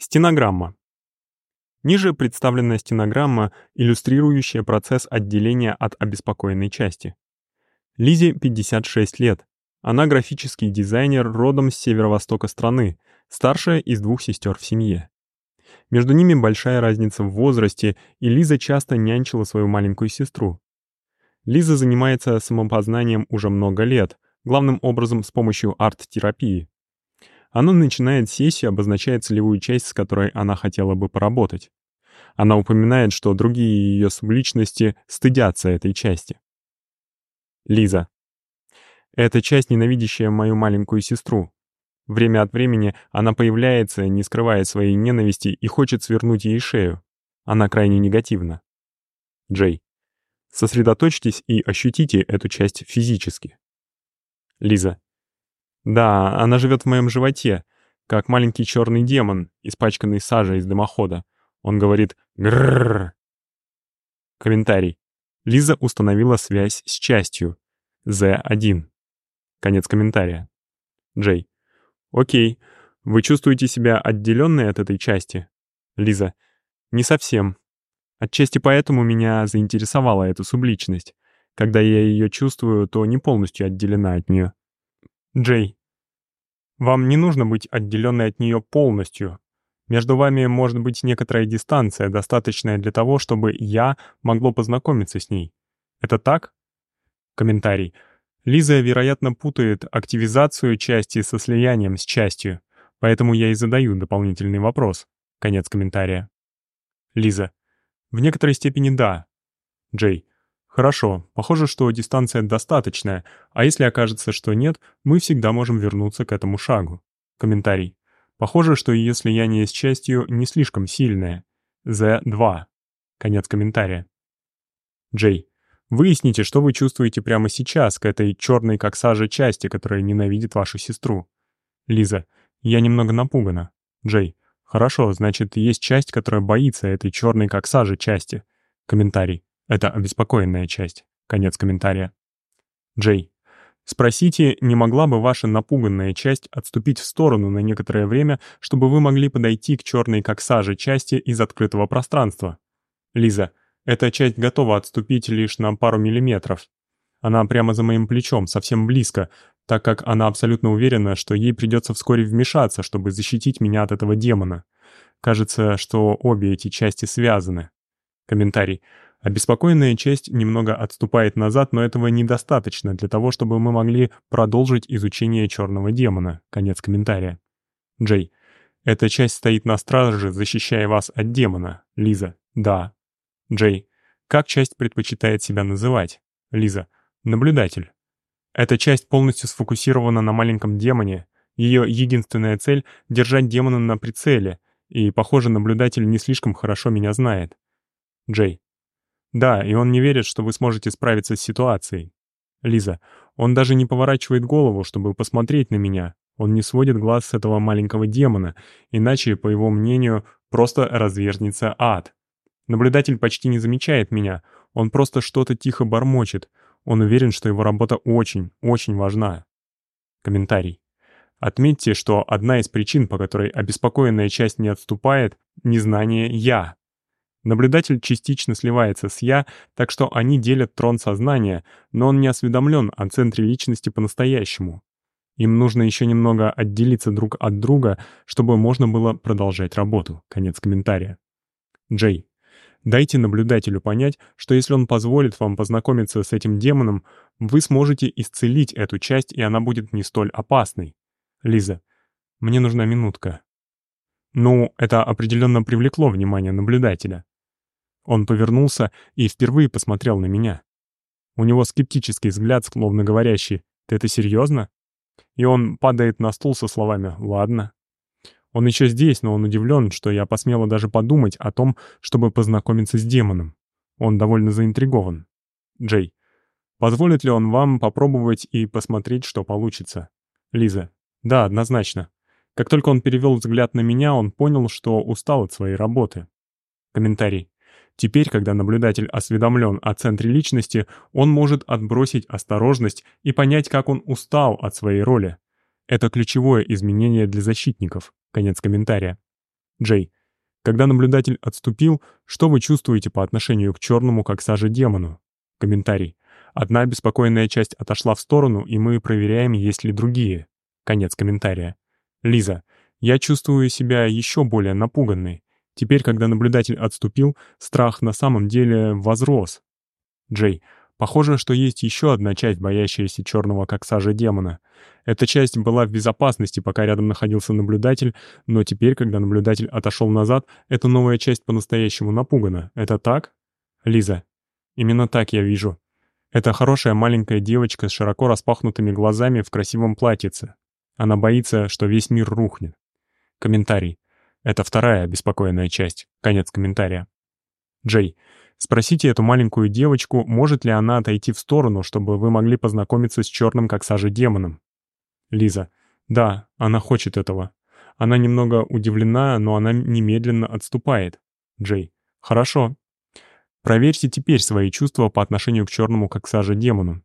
Стенограмма. Ниже представлена стенограмма, иллюстрирующая процесс отделения от обеспокоенной части. Лизе 56 лет. Она графический дизайнер родом с северо-востока страны, старшая из двух сестер в семье. Между ними большая разница в возрасте, и Лиза часто нянчила свою маленькую сестру. Лиза занимается самопознанием уже много лет, главным образом с помощью арт-терапии. Она начинает сессию, обозначая целевую часть, с которой она хотела бы поработать. Она упоминает, что другие ее субличности стыдятся этой части. Лиза. Это часть, ненавидящая мою маленькую сестру. Время от времени она появляется, не скрывая своей ненависти и хочет свернуть ей шею. Она крайне негативна. Джей. Сосредоточьтесь и ощутите эту часть физически. Лиза. Да, она живет в моем животе, как маленький черный демон, испачканный сажей из дымохода. Он говорит «гррррр». Комментарий. Лиза установила связь с частью. З1. Конец комментария. Джей. Окей. Вы чувствуете себя отделенной от этой части? Лиза. Не совсем. Отчасти поэтому меня заинтересовала эта субличность. Когда я ее чувствую, то не полностью отделена от нее. Джей. Вам не нужно быть отделенной от нее полностью. Между вами может быть некоторая дистанция, достаточная для того, чтобы «я» могло познакомиться с ней. Это так? Комментарий. Лиза, вероятно, путает активизацию части со слиянием с частью, поэтому я и задаю дополнительный вопрос. Конец комментария. Лиза. В некоторой степени да. Джей. Хорошо, похоже, что дистанция достаточная, а если окажется, что нет, мы всегда можем вернуться к этому шагу. Комментарий. Похоже, что ее слияние с частью не слишком сильное. Z2. Конец комментария. Джей. Выясните, что вы чувствуете прямо сейчас к этой черной как сажа части, которая ненавидит вашу сестру. Лиза. Я немного напугана. Джей. Хорошо, значит, есть часть, которая боится этой черной как сажа части. Комментарий. Это обеспокоенная часть. Конец комментария. Джей. Спросите, не могла бы ваша напуганная часть отступить в сторону на некоторое время, чтобы вы могли подойти к черной как саже части из открытого пространства? Лиза. Эта часть готова отступить лишь на пару миллиметров. Она прямо за моим плечом, совсем близко, так как она абсолютно уверена, что ей придется вскоре вмешаться, чтобы защитить меня от этого демона. Кажется, что обе эти части связаны. Комментарий. Обеспокоенная часть немного отступает назад, но этого недостаточно для того, чтобы мы могли продолжить изучение черного демона. Конец комментария. Джей. Эта часть стоит на страже, защищая вас от демона. Лиза. Да. Джей. Как часть предпочитает себя называть? Лиза. Наблюдатель. Эта часть полностью сфокусирована на маленьком демоне. Ее единственная цель — держать демона на прицеле, и, похоже, наблюдатель не слишком хорошо меня знает. Джей. Да, и он не верит, что вы сможете справиться с ситуацией. Лиза, он даже не поворачивает голову, чтобы посмотреть на меня. Он не сводит глаз с этого маленького демона, иначе, по его мнению, просто разверзнется ад. Наблюдатель почти не замечает меня, он просто что-то тихо бормочет. Он уверен, что его работа очень, очень важна. Комментарий. Отметьте, что одна из причин, по которой обеспокоенная часть не отступает, — незнание «я». Наблюдатель частично сливается с «я», так что они делят трон сознания, но он не осведомлен о центре личности по-настоящему. Им нужно еще немного отделиться друг от друга, чтобы можно было продолжать работу. Конец комментария. Джей. Дайте наблюдателю понять, что если он позволит вам познакомиться с этим демоном, вы сможете исцелить эту часть, и она будет не столь опасной. Лиза. Мне нужна минутка. Ну, это определенно привлекло внимание наблюдателя. Он повернулся и впервые посмотрел на меня. У него скептический взгляд, словно говорящий «Ты это серьезно?» И он падает на стул со словами «Ладно». Он еще здесь, но он удивлен, что я посмела даже подумать о том, чтобы познакомиться с демоном. Он довольно заинтригован. Джей. Позволит ли он вам попробовать и посмотреть, что получится? Лиза. Да, однозначно. Как только он перевел взгляд на меня, он понял, что устал от своей работы. Комментарий. Теперь, когда наблюдатель осведомлен о центре личности, он может отбросить осторожность и понять, как он устал от своей роли. Это ключевое изменение для защитников. Конец комментария. Джей. Когда наблюдатель отступил, что вы чувствуете по отношению к черному, как саже демону? Комментарий. Одна беспокойная часть отошла в сторону, и мы проверяем, есть ли другие. Конец комментария. Лиза. Я чувствую себя еще более напуганной. Теперь, когда наблюдатель отступил, страх на самом деле возрос. Джей. Похоже, что есть еще одна часть, боящаяся черного как сажа демона. Эта часть была в безопасности, пока рядом находился наблюдатель, но теперь, когда наблюдатель отошел назад, эта новая часть по-настоящему напугана. Это так? Лиза. Именно так я вижу. Это хорошая маленькая девочка с широко распахнутыми глазами в красивом платьице. Она боится, что весь мир рухнет. Комментарий. Это вторая беспокойная часть. Конец комментария. Джей. Спросите эту маленькую девочку, может ли она отойти в сторону, чтобы вы могли познакомиться с черным как сажа демоном. Лиза. Да, она хочет этого. Она немного удивлена, но она немедленно отступает. Джей. Хорошо. Проверьте теперь свои чувства по отношению к черному как сажа демону.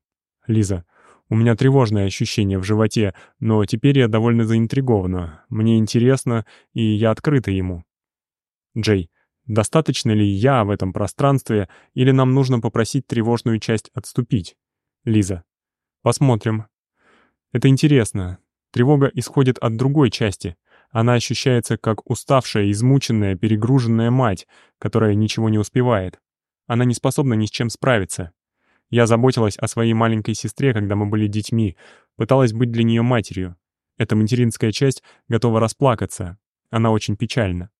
Лиза. У меня тревожное ощущение в животе, но теперь я довольно заинтригована. Мне интересно, и я открыта ему. Джей. Достаточно ли я в этом пространстве, или нам нужно попросить тревожную часть отступить? Лиза. Посмотрим. Это интересно. Тревога исходит от другой части. Она ощущается как уставшая, измученная, перегруженная мать, которая ничего не успевает. Она не способна ни с чем справиться. Я заботилась о своей маленькой сестре, когда мы были детьми, пыталась быть для нее матерью. Эта материнская часть готова расплакаться. Она очень печальна.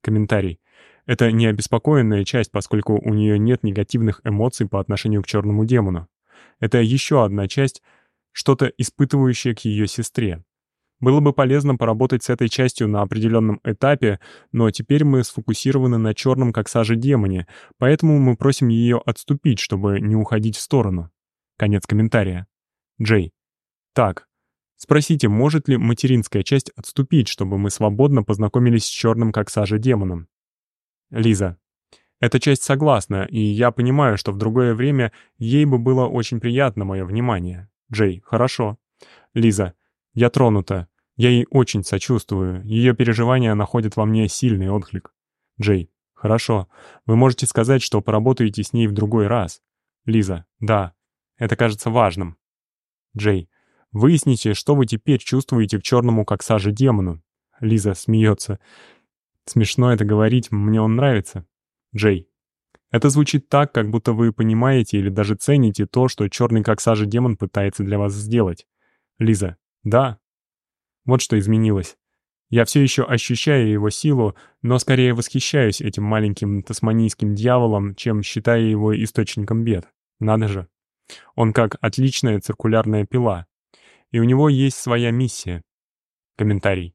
Комментарий. Это не обеспокоенная часть, поскольку у нее нет негативных эмоций по отношению к черному демону. Это еще одна часть, что-то испытывающее к ее сестре. Было бы полезно поработать с этой частью на определенном этапе, но теперь мы сфокусированы на черном как саже демоне, поэтому мы просим ее отступить, чтобы не уходить в сторону. Конец комментария. Джей. Так. Спросите, может ли материнская часть отступить, чтобы мы свободно познакомились с черным как саже демоном? Лиза. Эта часть согласна, и я понимаю, что в другое время ей бы было очень приятно мое внимание. Джей. Хорошо. Лиза. Я тронута. Я ей очень сочувствую. Ее переживания находят во мне сильный отклик. Джей. Хорошо. Вы можете сказать, что поработаете с ней в другой раз. Лиза. Да. Это кажется важным. Джей. Выясните, что вы теперь чувствуете к черному как саже демону. Лиза смеется. Смешно это говорить, мне он нравится. Джей. Это звучит так, как будто вы понимаете или даже цените то, что черный как сажа демон пытается для вас сделать. Лиза. Да. Вот что изменилось. Я все еще ощущаю его силу, но скорее восхищаюсь этим маленьким тасманийским дьяволом, чем считаю его источником бед. Надо же. Он как отличная циркулярная пила. И у него есть своя миссия. Комментарий.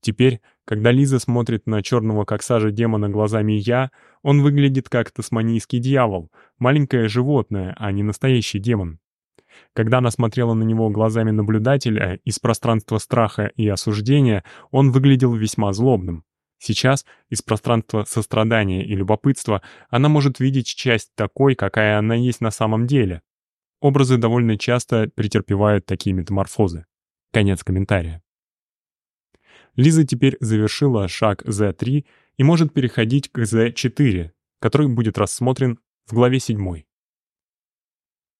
Теперь, когда Лиза смотрит на черного как сажа демона глазами «я», он выглядит как тасманийский дьявол, маленькое животное, а не настоящий демон. Когда она смотрела на него глазами наблюдателя из пространства страха и осуждения, он выглядел весьма злобным. Сейчас, из пространства сострадания и любопытства, она может видеть часть такой, какая она есть на самом деле. Образы довольно часто претерпевают такие метаморфозы. Конец комментария. Лиза теперь завершила шаг Z3 и может переходить к Z4, который будет рассмотрен в главе 7.